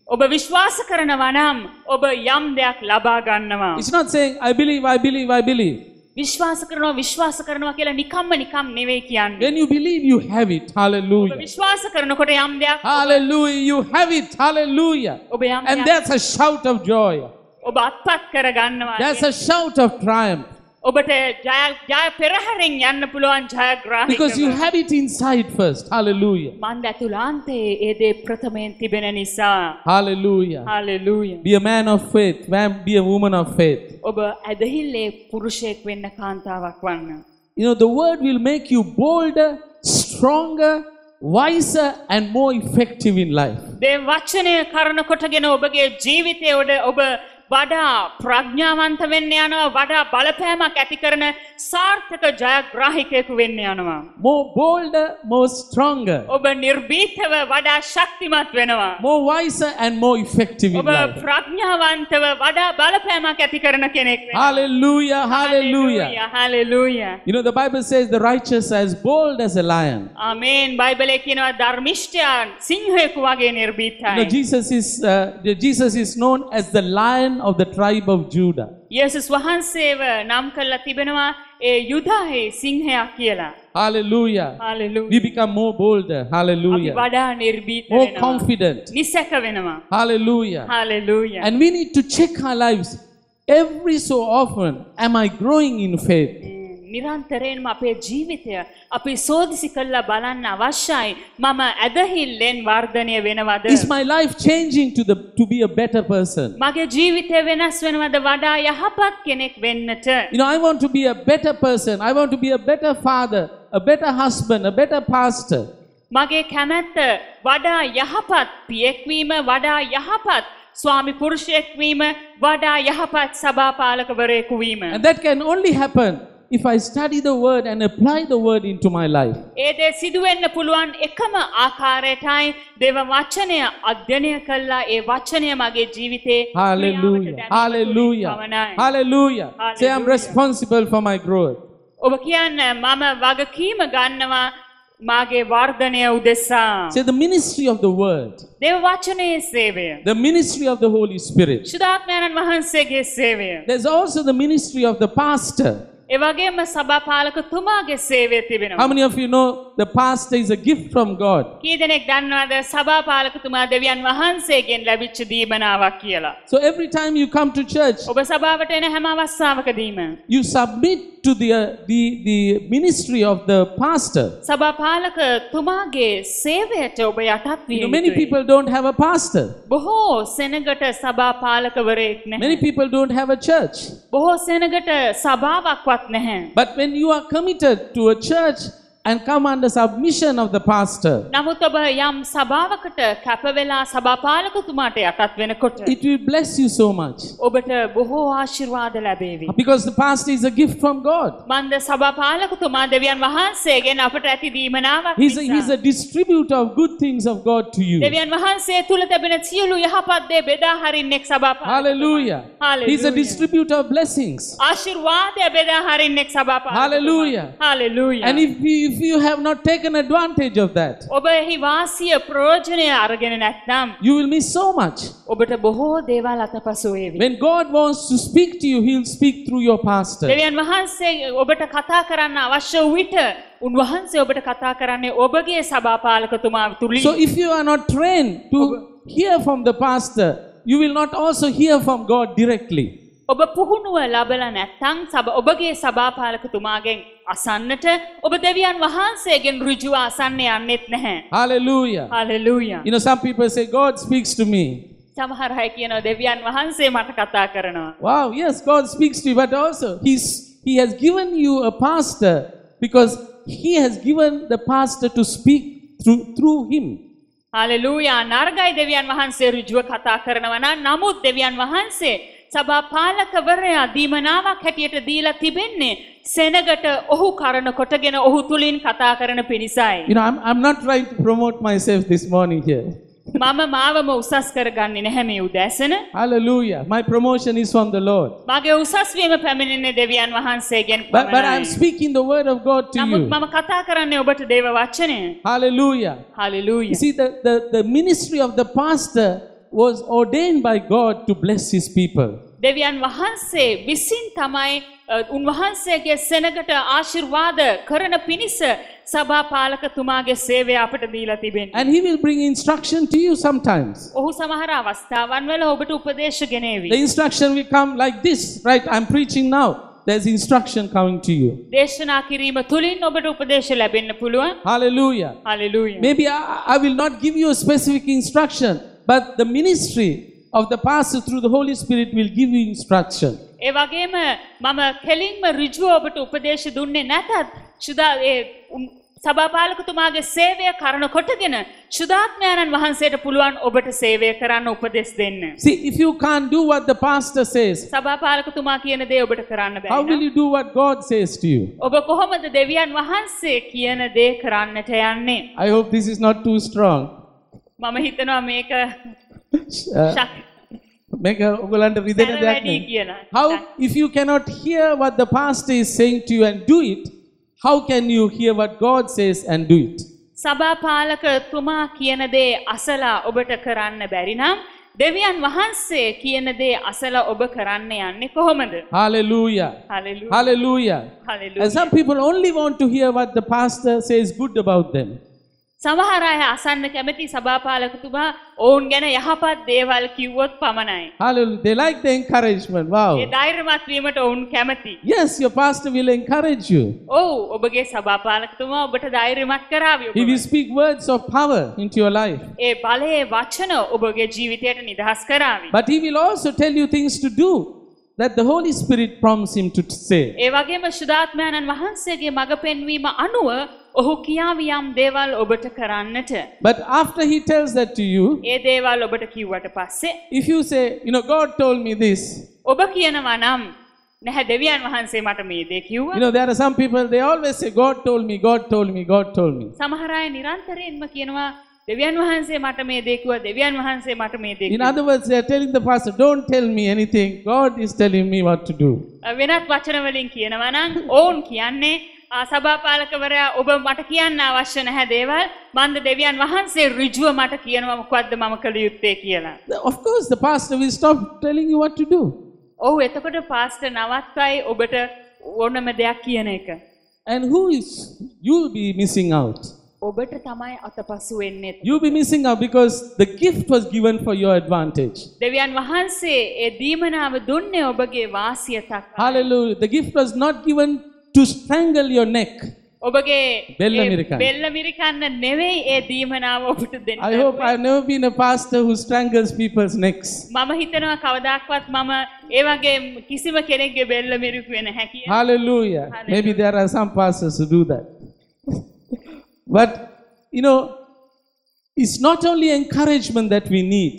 ඔබ විශ්වාස කරනවා නම් ඔබ යම් දෙයක් ලබා ගන්නවා. It's not saying, I believe, I believe, I believe. විශ්වාස කරනවා විශ්වාස කරනවා කියලා නිකම්ම නිකම් නෙවෙයි කියන්නේ. When you believe, you have it. ඔබ Hallelujah. විශ්වාස කරනකොට යම් දෙයක් Hallelujah. You have it. Hallelujah. ඔබ යම් And දෙයක් that's a shout of joy. ඔබ අත්පත් කරගන්නවා. That's a shout of triumph. ඔබට ජය ජය පෙරහැරෙන් යන්න පුළුවන් Because you ජයග්‍රාහකව. have it inside first. Hallelujah. මන්ද ඇතුලාන්තයේ ඒ දේ ප්‍රථමයෙන් තිබෙන නිසා. Hallelujah. හලලූය. Be a man of faith. Man- Be a woman of faith. ඔබ ඇදහිල්ලේ පුරුෂයෙක් වෙන්න කාන්තාවක් වන්න. You know, the word will make you bolder, stronger, wiser, and more effective in life. දේ වචනය කරන කොටගෙන ඔබගේ ජීවිතය ඔඩ ඔබ වඩා ප්‍රඥාවන්ත වෙන්න යනවා වඩා බලපෑමක් ඇති කරන සාර්ථක ජයග්‍රාහිකයකු වෙන්න යනවා. More bolder, more stronger, ඔබ නිර්භීතව වඩා ශක්තිමත් වෙනවා. more wiser, and more effective in ඔබ life. ප්‍රඥාවන්තව වඩා බලපෑමක් ඇති කරන කෙනෙක් වෙනවා. Hallelujah, hallelujah. හලලූය. You know, the Bible says the righteous are as bold as a lion. ආමේන් බයිබලය කියනවා ධර්මිෂ්ඨයන් සිංහයකු වගේ You know, නිර්භීතයි. Jesus is, uh, Jesus is known as the lion of the tribe of Judah. යේසුස් වහන්සේව නම් කල්ලා තිබෙනවා ඒ යුදාහේ සිංහයක් කියලා. Hallelujah. හලලූ. We become more bolder. අපි Hallelujah. වඩා නිර්භීත More වෙනවා. confident. නිසැක වෙනවා. Hallelujah. හලලූය. And we need to check our lives every so often. Am I growing in faith? නිරන්තරයෙන්ම අපේ ජීවිතය අපි සෝදිසි කල්ලා බලන්න අවශ්‍යයි මම ඇදහිල්ලෙන් වර්ධනය වෙනවද. Is my life changing to, the, to be a better person? මගේ ජීවිතය වෙනස් වෙනවද වඩා යහපත් කෙනෙක් වෙන්නට. You know, I want to be a better person. I want to be a better father, a better husband, a better pastor. මගේ කැමැත්ත වඩා යහපත් පියෙක්වීම වඩා යහපත් ස්වාමි පුරුෂයෙක්වීම වඩා යහපත් සභාපාලකවරයෙකු වීම. And that can only happen if I study the word and apply the word into my life. ඒදේ සිදුවෙන්න පුළුවන් එකම ආකාරයටයි දෙව වචනය අධ්‍යනය කල්ලා ඒ වචනය මගේ ජීවිතේ Hallelujah. Hallelujah. Hallelujah. Say, I'm Hallelujah. responsible for my growth. ඔබ කියන්න මම වගකීම ගන්නවා මාගේ වර්ධනය උදෙසා. Say the ministry of the word, දෙව වචනයේ සේවය. the ministry of the Holy Spirit. ශුදාත්මයණන් වහන්සේගේ සේවය. There's also the ministry of the pastor. එවගේම සභාපාලකතුමාගේ සේවය How තිබෙනවා. many of you know the pastor is a gift from God? කී දෙනෙක් දන්නවාද සභාපාලකතුමා දෙවියන් වහන්සේගෙන් ලැබිච්ච දීමනාවක් කියලා. So every time you come to church, ඔබ සභාවට එන හැම අවස්ථාවකදීම. you submit to the, uh, the, the ministry of the pastor. සභාපාලකතුමාගේ සේවයට ඔබ යටත් විය know, many යුතුයි. people don't have a pastor. බොහෝ සෙනගට සභාපාලකවරයෙක් නැහැ. Many people don't have a church. බොහෝ සෙනගට සභාවක්වත් නැහැ. But when you are committed to a church and come under submission of the pastor, නමුත් ඔබ යම් සභාවකට කැපවෙලා සභාපාලකතුමාට යටත් වෙනකොට it will bless you so much. ඔබට බොහෝ ආශිර්වාද ලැබේවි. Because the pastor is a gift from God. මන්ද සභාපාලකතුමා දෙවියන් වහන්සේගෙන් අපට ඇති දීමනාවක් He's a, he's නිසා. a distributor of good things of God to you. දෙවියන් වහන්සේ තුළ තැබෙන සියලු යහපත් දේ බෙදා හරින්නෙක් සභාපාලකතුමා. Hallelujah. He's a Hallelujah. distributor of blessings. ආශිර්වාදය බෙදා හරින්නෙක් සභාපාලකතුමා. Hallelujah. Hallelujah. And if you, if you have not taken advantage of that, ඔබ එහි වාසිය ප්‍රෝජනය අරගෙන නැත්නම් you will miss so much. ඔබට බොහෝ දේවල් අතපසු වේවි. When God wants to speak to you, He'll speak through your pastor. දෙවියන් වහන්සේ ඔබට කතා කරන්න අවශ්‍ය වූ විට උන්වහන්සේ ඔබට කතා කරන්නේ ඔබගේ සභාපාලකතුමා තුළින්. So if you are not trained to hear from the pastor, you will not also hear from God directly. ඔබ පුහුණුව ලබල නැත්තං සබ ඔබගේ සභාපාලකතුමාගෙන් අසන්නට ඔබ දෙවියන් වහන්සේගෙන් රුජුව අසන්න යන්නෙත් නැහැ. Hallelujah. හලලූය. You know, some people say, God speaks to me. සමහරය කියනවා දෙවියන් වහන්සේ මට කතා කරනවා. Wow, yes, God speaks to you, but also He's He has given you a pastor because He has given the pastor to speak through through him. Hallelujah නර්ගයි දෙවියන් වහන්සේ රුජුව කතා කරනවන නමුත් දෙවියන් වහන්සේ සභා පාලකවරයා දීමනාවක් හැටියට දීලා තිබෙන්නේ සෙනගට ඔහු කරන කොටගෙන ඔහු තුළින් කතා කරන පිණිසයි. You know, I'm, I'm not trying to promote myself this morning here. මම මාවම උසස් කරගන්නේ නැහැ මේ උදැසන. Hallelujah. My promotion is from the Lord. මගේ උසස්වීම පැමිණෙන්නේ දෙවියන් වහන්සේගෙන් But, but I'm පමණයි. speaking the word of God to නමුත් you. මම කතා කරන්නේ ඔබට දේව වචනය. Hallelujah. හලලූය. You see, the, the, the ministry of the pastor was ordained by God to bless his people. දෙවියන් වහන්සේ විසින් තමයි අ, උන්වහන්සේගේ සෙනගට ආශිර්වාද කරන පිණිස සභාපාලකතුමාගේ සේවය අපට දීලා තිබෙන. And he will bring instruction to you sometimes. ඔහු සමහර අවස්ථාවන් වල ඔබට උපදේශ ගෙනේවි. The instruction will come like this, right? I'm preaching now. There's instruction coming to you. දේශනා කිරීම තුළින් ඔබට උපදේශ ලැබෙන්න පුළුවන්. Hallelujah. හලලූය. Maybe I, I will not give you a specific instruction, But the ministry of the pastor through the Holy Spirit will give you instruction. ඒ වගේම මම කෙලින්ම ඍජුව ඔබට උපදේශ දුන්නේ නැතත් ශුදා ඒ සභාපාලකතුමාගේ සේවය කරන කොටගෙන ශුදාත්මයණන් වහන්සේට පුළුවන් ඔබට සේවය කරන්න උපදෙස් දෙන්න. See, if you can't do what the pastor says, සභාපාලකතුමා කියන දේ ඔබට කරන්න how will බැහැ. you do what God says to you? ඔබ කොහොමද දෙවියන් වහන්සේ කියන දේ කරන්නට යන්නේ. I hope this is not too strong. මම හිතනවා මේක Uh, ශක් make a- ඔයගොල්ලන්ට රිදෙන සැර දෙයක් වැඩි නෙවෙයි. කියලා. How, if you cannot hear what the pastor is saying to you and do it, how can you hear what God says and do it? සභාපාලකතුමා කියන දේ අසලා ඔබට කරන්න බැරි නම් දෙවියන් වහන්සේ කියන දේ අසලා ඔබ කරන්න යන්නේ කොහොමද? Hallelujah. හලෙලූ Hallelujah. And some people only want to hear what the pastor says good about them. සමහර අය අසන්න කැමති සභාපාලකතුමා ඔවුන් ගැන යහපත් දේවල් කිව්වොත් පමණයි. Hallelujah. They like the encouragement. A Wow. ධෛර්යමත් වීමට ඔවුන් කැමති. Yes, your pastor will encourage you. ඔව් ඔබගේ සභාපාලකතුමා ඔබට ධෛර්යමත් කරාවි. He will speak words of power into your life. ඒ බලයේ වචන ඔබගේ ජීවිතයට නිදහස් කරාවි. But he will also tell you things to do that the Holy Spirit prompts him to say. ඒ වගේම ශුදාත්මයණන් වහන්සේගේ මඟ පෙන්වීම අනුව ඔහු කියාවි යම් දේවල් ඔබට කරන්නට. But after he tells that to you, ඒ දේවල් ඔබට කිව්වට පස්සේ if you say, you know, God told me this, ඔබ කියනවා නම් නැහැ දෙවියන් වහන්සේ මට මේ දේ you කිව්වා. know, there are some people, they always say, God told me, God told me, God told me. සමහර අය නිරන්තරයෙන්ම කියනවා දෙවියන් වහන්සේ මට මේ දේ කිව්වා දෙවියන් වහන්සේ මට මේ දේ In කිව්වා. other words, they are telling the pastor, don't tell me anything. God is telling me what to do. වෙනත් වචන වලින් කියනවා නම් ඔවුන් කියන්නේ සභාපාලකවරයා ඔබ මට කියන්න අවශ්‍ය නැහැ දේවල් මන්ද දෙවියන් වහන්සේ ඍජුව මට කියනවා මොකද්ද මම කළ යුත්තේ කියලා. Of course, the pastor will stop telling you what to do. ඔව් එතකොට පාස්ටර් නවත්වයි ඔබට ඕනම දෙයක් කියන එක. And who is, you'll be missing out. ඔබට තමයි අතපසු වෙන්නේ. You'll be missing out because the gift was given for your advantage. දෙවියන් වහන්සේ ඒ දීමනාව දුන්නේ ඔබගේ වාසියතක්. Hallelujah. The gift was not given to strangle your neck. ඔබගේ බෙල්ල ඒ මිරිකන්න. බෙල්ල මිරිකන්න නෙවෙයි ඒ දීමනාව ඔබට දෙන්න. I hope I've never been a pastor who strangles people's necks. මම හිතනවා කවදාක්වත් මම ඒ වගේ කිසිම කෙනෙක්ගේ බෙල්ල මිරිකුවේ නැහැ කියලා. Hallelujah. Hallelujah. Maybe there are some pastors who do that. but, you know, it's not only encouragement that we need.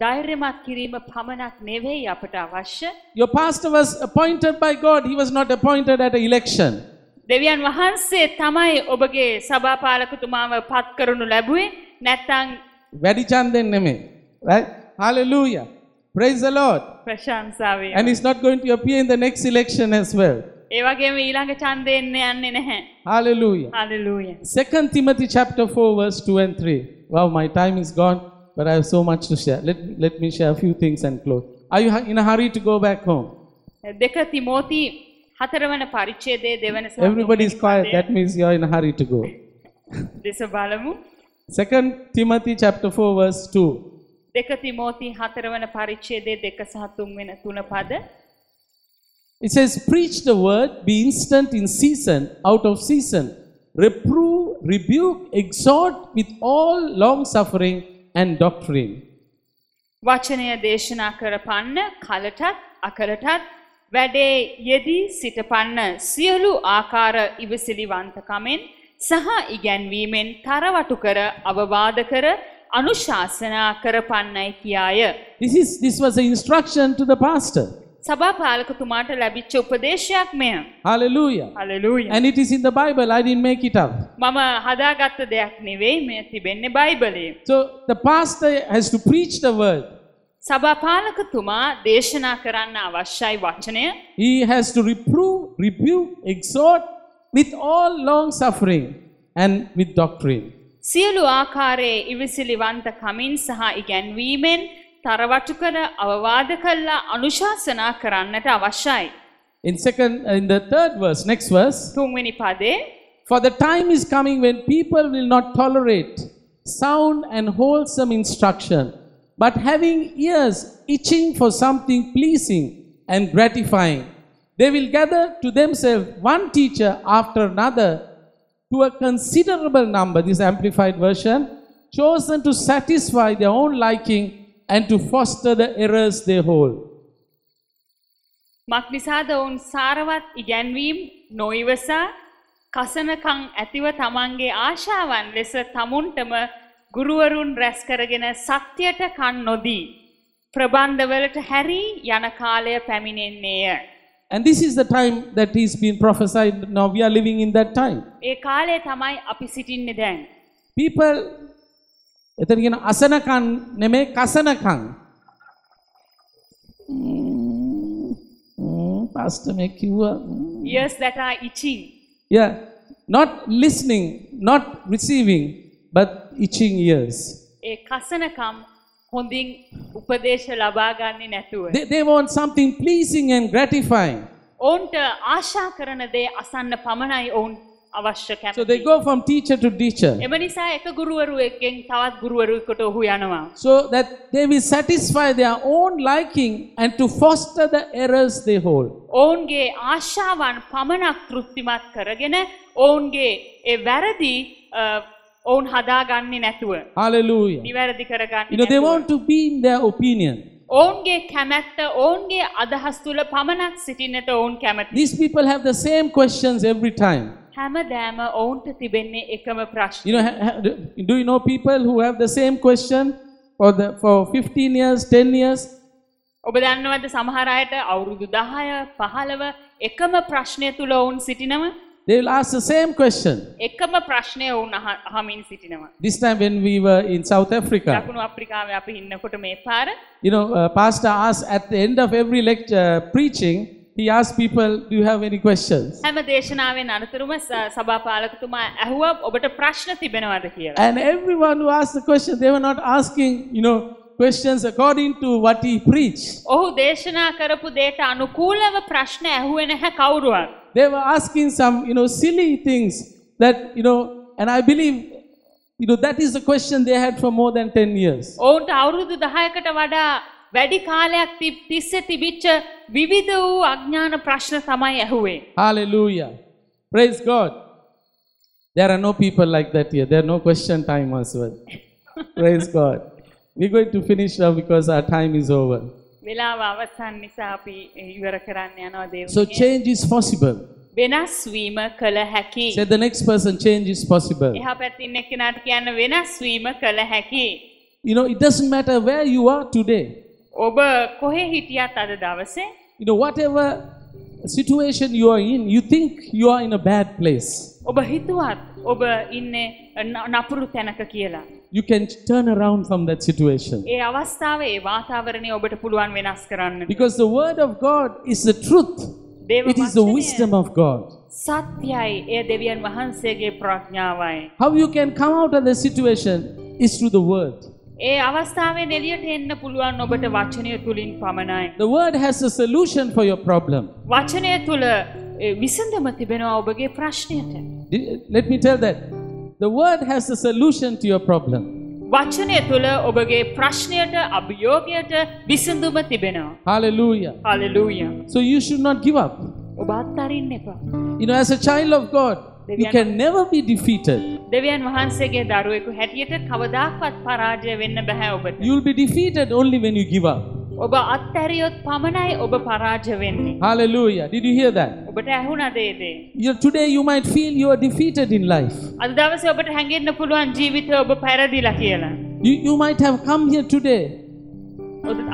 ධෛර්යමත් කිරීම පමණක් නෙවෙයි අපට අවශ්‍ය. Your pastor was appointed by God, he was not appointed at an election. දෙවියන් වහන්සේ තමයි ඔබගේ සභාපාලකතුමාව පත් කරනු ලැබුවේ නැත්තං Very chanden neme. Right? Hallelujah. Praise the Lord. ප්‍රශංසාවේ. And he's not going to appear in the next election as well. ඒවගේම ඊළඟ චන්දෙන්න යන්නේ නැහැ. Hallelujah. හලලූය. Second Timothy chapter 4, verse 2 and 3. Wow, my time is gone, but I have so much to share. Let, let me share a few things and close. Are you hu- in a hurry to go back home? දෙක තිමෝති හතරවන පරිච්චේදේ දෙවන සහ Everybody is තුන්වෙනි quiet. පදය That means you're in a hurry to go. දෙස බලමු. Second Timothy chapter 4, verse 2. දෙක තිමෝති හතරවන පරිච්චේදේ දෙක සහ තුන්වෙන තුන පද. It says, Preach the word, be instant in season, out of season. Reprove, rebuke, exhort with all long suffering and doctrine. වචනය දේශනා කරපන්න කලටත් අකලටත් වැඩේ යෙදී සිටපන්න සියලු ආකාර ඉවසිලිවන්තකමෙන් සහ ඉගැන්වීමෙන් තරවටු කර අවවාද කර අනුශාසනා කරපන්නයි කියාය. This, is, this was an instruction to the pastor. සභාපාලකතුමාට ලැබිච්ච උපදේශයක් මෙය. Hallelujah. හලලූය. And it is in the Bible, I didn't make it up. මම හදාගත්ත දෙයක් නෙවෙයි මෙය තිබෙන්නේ බයිබලේ. So the pastor has to preach the word. සභාපාලකතුමා දේශනා කරන්න අවශ්‍යයි වචනය He has to reprove, rebuke, exhort with all long suffering and with doctrine. සියලු ආකාරයේ ඉවිසිලිවන්ත කමින් සහ ඉගැන්වීමෙන් තරවටු කර අවවාද කල්ලා අනුශාසනා කරන්නට අවශ්‍යයි. In second, in the third verse, next verse, තුන්වෙනි පදේ for the time is coming when people will not tolerate sound and wholesome instruction, but having ears itching for something pleasing and gratifying, they will gather to themselves one teacher after another to a considerable number, this amplified version, chosen to satisfy their own liking and to foster the errors they hold. මක් නිසාද ඔවුන් සාරවත් ඉගැන්වීම් නොයිවසා කසනකං ඇතිව තමන්ගේ ආශාවන් ලෙස තමුන්ටම ගුරුවරුන් රැස් කරගෙන සත්‍යයට කන් නොදී. ප්‍රබන්ධවලට හැරී යන කාලය පැමිණෙන්නේය. And this is the time that he's been prophesied. Now we are living in that time. ඒ කාලය තමයි අපි සිටින්නේ දැන්. people එතන කියන අසනකන් නෙමේ කසනකන් පස්ට මේ කිව්වා Ears that are itching. yeah not listening not receiving but itching ears ඒ කසනකම් හොඳින් උපදේශ ලබාගන්නේ නැතුව. they, they want something pleasing and gratifying ඔවුන්ට ආශා කරන දේ අසන්න පමණයි ඔවුන් අවශ්‍ය so they කැමති. go from teacher to teacher එම නිසා එක ගුරුවරුවකින් තවත් ගුරුවරුවකට ඔහු යනවා. so that they will satisfy their own liking and to foster the errors they hold ඔවුන්ගේ ආශාවන් පමණක් තෘප්තිමත් කරගෙන ඔවුන්ගේ ඒ වැරදි අ, ඔවුන් හදාගන්නේ නැතුව. hallelujah නිවැරදි කරගන්න. you know they want to be in their opinion ඔවුන්ගේ කැමැත්ත ඔවුන්ගේ අදහස් තුළ පමණක් සිටින්නට ඔවුන් කැමති. These people have the same questions every time. හැමදෑම ඔවුන්ට තිබෙන්නේ එකම ප්‍රශ්න. You know, do you know people who have the same question for the for 15 years, 10 years? ඔබ දන්නවද සමහර අයට අවුරුදු 10 15 එකම ප්‍රශ්නය තුල ඔවුන් සිටිනව They will ask the same question. එකම ප්‍රශ්නය ඔවුන් අහ- අහමින් සිටිනවා. This time when we were in South Africa, දකුණු අප්‍රිකාවේ අපි ඉන්නකොට මේ පාර you know, uh, pastor asked at the end of every lecture preaching, he asked people, Do you have any questions? හැම දේශනාවෙන් අනතුරුම ස- සභාපාලකතුමා ඇහුව ඔබට ප්‍රශ්න තිබෙනවද කියලා. And everyone who asked the question, they were not asking, you know, questions according to what he preached. ඔහු දේශනා කරපු දේට අනුකූලව ප්‍රශ්න ඇහුවේ නැහැ කවුරුවත්. They were asking some, you know, silly things that, you know, and I believe, you know, that is the question they had for more than 10 years. ඔවුන්ට අවුරුදු දහයකට වඩා වැඩි කාලයක් ති- තිස්සේ තිබිච්ච විවිධ වූ අඥාන ප්‍රශ්න තමයි ඇහුවේ. Hallelujah. Praise God. There are no people like that here. There are no question time as well. Praise God. We're going to finish now because our time is over. වෙලාව අවසන් නිසා අපි ඉවර කරන්න යනවා So දේව. change is possible. වෙනස් වීම කළ හැකි. Say the next person, change is possible. එහා පැත්තින් එක්කෙනාට කියන්න වෙනස් වීම කළ හැකි. You know, it doesn't matter where you are today. ඔබ කොහේ හිටියත් අද දවසේ You know, whatever situation you are in, you think you are in a bad place. ඔබ හිතුවත් ඔබ ඉන්නේ න- නපුරු තැනක කියලා. You can turn around from that situation. ඒ අවස්ථාව ඒ වාතාවරණය ඔබට පුළුවන් වෙනස් කරන්න. Because the word of God is the truth. දේව It is the වචනය wisdom of God. සත්‍යයි එය දෙවියන් වහන්සේගේ ප්‍රඥාවයි. How you can come out of the situation is through the word. ඒ අවස්ථාවෙන් එලියට එන්න පුළුවන් ඔබට වචනය තුළින් පමණයි. The word has a solution for your problem. වචනය තුළ ඒ විසඳම තිබෙනවා ඔබගේ ප්‍රශ්නයට. Di- Let me tell that. The word has a solution to your problem. වචනය තුළ ඔබගේ ප්‍රශ්නයට අභියෝගයට විසඳුම තිබෙනවා. Hallelujah. හලලූය. So you should not give up. ඔබ අත්තරින්න එපා. You know, as a child of God, you can never be defeated. දෙවියන් වහන්සේගේ දරුවෙකු හැටියට කවදාක්වත් පරාජය වෙන්න බැහැ ඔබට. You will be defeated only when you give up. ඔබ අත්තැරියොත් පමණයි ඔබ පරාජ වෙන්නේ. Hallelujah. Did you hear that? ඔබට ඇහුණදේදේ. You, today you might feel you are defeated in life. අද දවසේ ඔබට හැඟෙන්න පුළුවන් ජීවිතය ඔබ පැරදිලා කියලා. You, you might have come here today ඔද-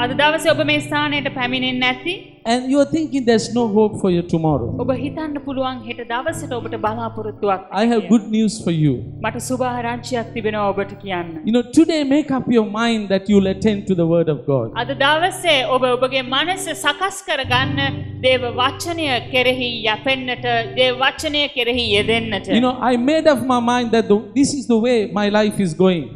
අද දවසේ ඔබ මේ ස්ථානයට පැමිණෙන්නේ නැති and you are thinking there's no hope for you tomorrow. ඔබ හිතන්න පුළුවන් හෙට දවසට ඔබට බලාපොරොත්තුවක් I have නැහැ good news for you. මට සුභාරංචියක් තිබෙනවා ඔබට කියන්න. You know, today make up your mind that you'll attend to the word of God. අද දවසේ ඔබ ඔබගේ මනස සකස් කරගන්න දේව වචනය කෙරෙහි යැපෙන්න්නට දේව වචනය කෙරෙහි යෙදෙන්න්නට. You know, I made up my mind that the, this is the way my life is going මගේ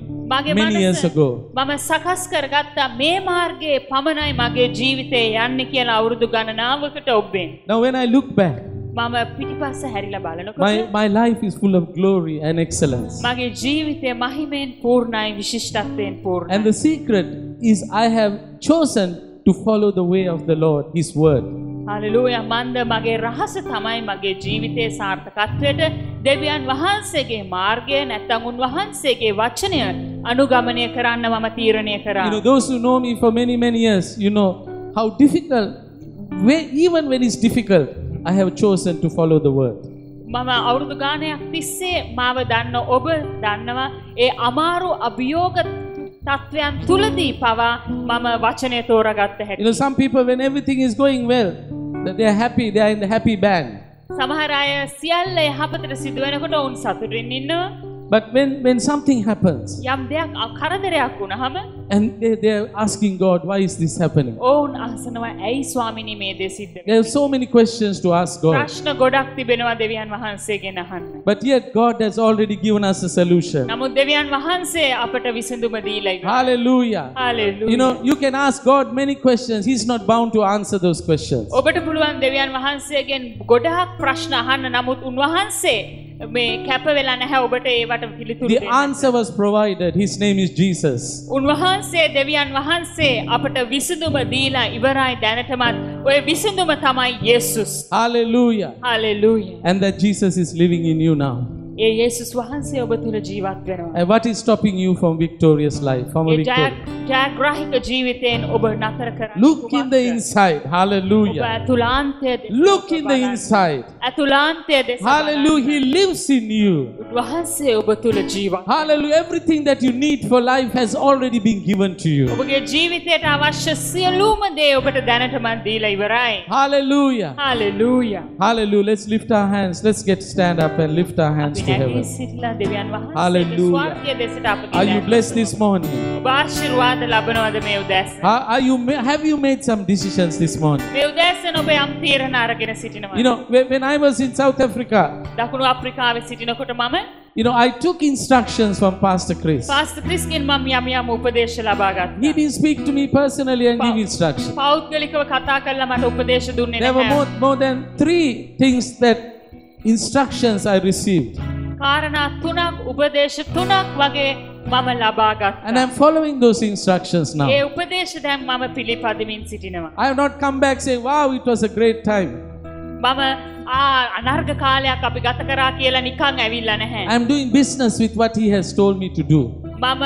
many years මනස ago. මම සකස් කරගත්තා මේ මාර්ගයේ පමණයි මගේ ජීවිතය යන්න කියලා අවුරුදු ගණනාවකට ඔබ්බෙන්. Now, when I look back, මම පිටිපස්ස හැරිලා බලනකොට my, my life is full of glory and excellence. මගේ ජීවිතය මහිමෙන් පූර්ණයි විශිෂ්ටත්වයෙන් පූර්ණ. And the secret is I have chosen to follow the way of the Lord, His word. හලලූය මන්ද මගේ රහස තමයි මගේ ජීවිතයේ සාර්ථකත්වයට දෙවියන් වහන්සේගේ මාර්ගය නැත්තං උන්වහන්සේගේ වචනය අනුගමනය කරන්න මම තීරණය You කරා. know, those who know me for many, many years, you know how difficult, when, even when it's difficult, I have chosen to follow the word. මම අවුරුදු ගානයක් තිස්සේ මාව දන්න ඔබ දන්නවා ඒ අමාරු අභියෝග තත්ත්වයන් තුළදී පවා මම වචනය තෝරගත්ත You හැකි. know, some people, when everything is going well, that they are happy, they are in the happy band. සමහර අය සියල්ල යහපතට සිදුවෙනකොට ඔවුන් සතුටින් ඉන්නවා But when, when something happens යම් දෙයක් අ- කරදරයක් වුණහම and they, they are asking God, why is this happening? ඔවුන් අහසනවා ඇයි ස්වාමිනී මේ දේ සිද්ධ වෙන්නේ?" There are so many questions to ask God. ප්‍රශ්න ගොඩක් තිබෙනවා දෙවියන් වහන්සේගෙන් අහන්න. But yet, God has already given us a solution. නමුත් දෙවියන් වහන්සේ අපට විසඳුම දීලා ඉවරයි. Hallelujah. Hallelujah. You know, you can ask God many questions. He's not bound to answer those questions. ඔබට පුළුවන් දෙවියන් වහන්සේගෙන් ගොඩාක් ප්‍රශ්න අහන්න නමුත් උන්වහන්සේ මේ කැප වෙලා නැහැ ඔබට ඒවට පිළිතුරු The දෙන්න. answer was provided. His name is Jesus. උන්වහන්සේ දෙවියන් වහන්සේ අපට විසඳුම දීලා ඉවරයි දැනටමත් ඔය විසඳුම තමයි යේසුස්. Hallelujah. Hallelujah. And that Jesus is living in you now. ඒ යේසුස් වහන්සේ ඔබ තුළ ජීවත් වෙනවා. And what is stopping you from victorious life? From a ඒ ජය- victory? ජයග්‍රාහික ජීවිතයෙන් ඔබ නතර කරන්න. Look in the කුමක්ද? inside. ඔබ Hallelujah. ඇතුලාන්තය දෙස Look in the බලන්න. inside. ඇතුලාන්තය දෙස Hallelujah. He lives in you. වහන්සේ ඔබ තුළ ජීවත්. Hallelujah. Everything that you need for life has already been given to you. ඔබගේ ජීවිතයට අවශ්‍ය සියලූම දේ ඔබට දැනටමත් දීලා ඉවරයි. Hallelujah. Hallelujah. Hallelujah. Let's lift our hands. Let's get stand up and lift our hands අපි to heaven. Hallelujah. Are you blessed this morning? Are, you, have you made some decisions this morning? You know, when I was in South Africa, you know, I took instructions from Pastor Chris. Pastor Chris He didn't speak to me personally and give instructions. There were more, more than three things that instructions I received. කාරණා තුනක් උපදේශ තුනක් වගේ මම ලබා And ගත්තා. I'm following those instructions A now. උපදේශ දැන් මම පිළිපදමින් සිටිනවා. I have not come back saying, wow, it was a great time. මම ආ අනර්ග කාලයක් අපි ගත කරා කියලා නිකං ඇවිල්ලා නැහැ. I'm doing business with what he has told me to do. මම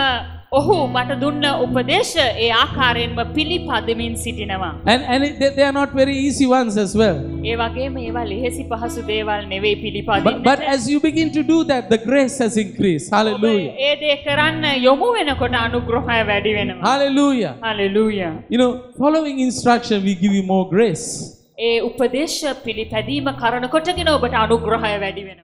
ඔහු මට දුන්න උපදේශ ඒ ආකාරයෙන්ම පිළිපදමින් සිටිනවා. And, and they, are not very easy ones as well. ඒ වගේම ඒවා ලෙහෙසි පහසු දේවල් නෙවෙයි පිළිපදින්න. but as you begin to do that, the grace has increased. Hallelujah. ඒ දේ කරන්න යොමු වෙනකොට අනුග්‍රහය වැඩි වෙනවා. Hallelujah. Hallelujah. You know, following instruction will give you more grace. ඒ උපදේශ පිළිපැදීම කරනකොටගෙන ඔබට අනුග්‍රහය වැඩි වෙනවා.